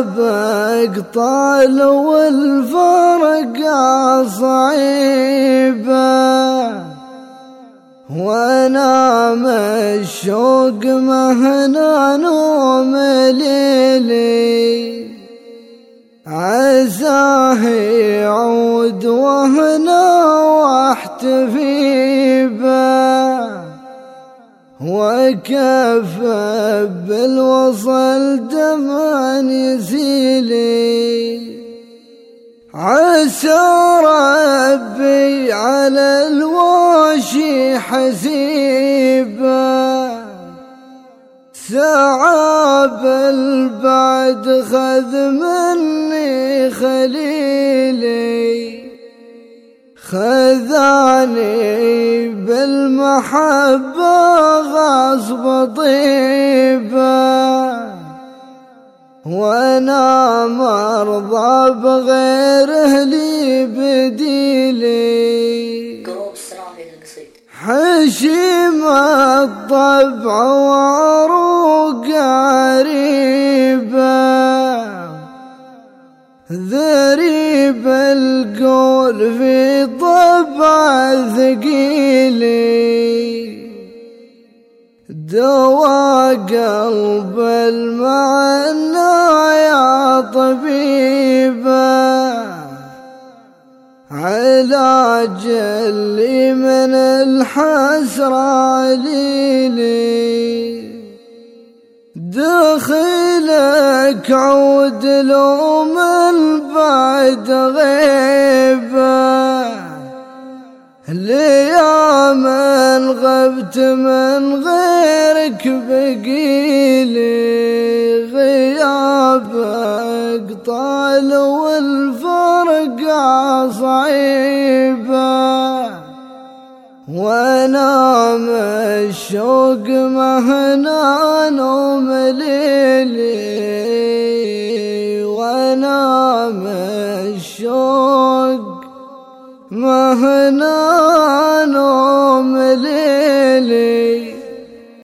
غيابك طال والفرق صعيبه وأنا الشوق مهنا نوم ليلي. عساه يعود وهنا واحتفي. وكيف بالوصل دمع يزيلي عسى ربي على الواشي حسيبه سعاب البعد خذ مني خليلي خذاني بالمحبة غصب طيبه وأنا مرضى بغيره لي بديلي. حشيم الطبع وعروق عريبة ذريب القول في دوا قلب المعنى يا طبيبة. علاج اللي من الحسرة ليلي. دخلك عود لو من بعد غيبه غبت من غيرك بقيلي غيابك طال والفرق صعيبه وأنا الشوق مهنا نوم ليلي. وأنا الشوق مهنا نوم ليلي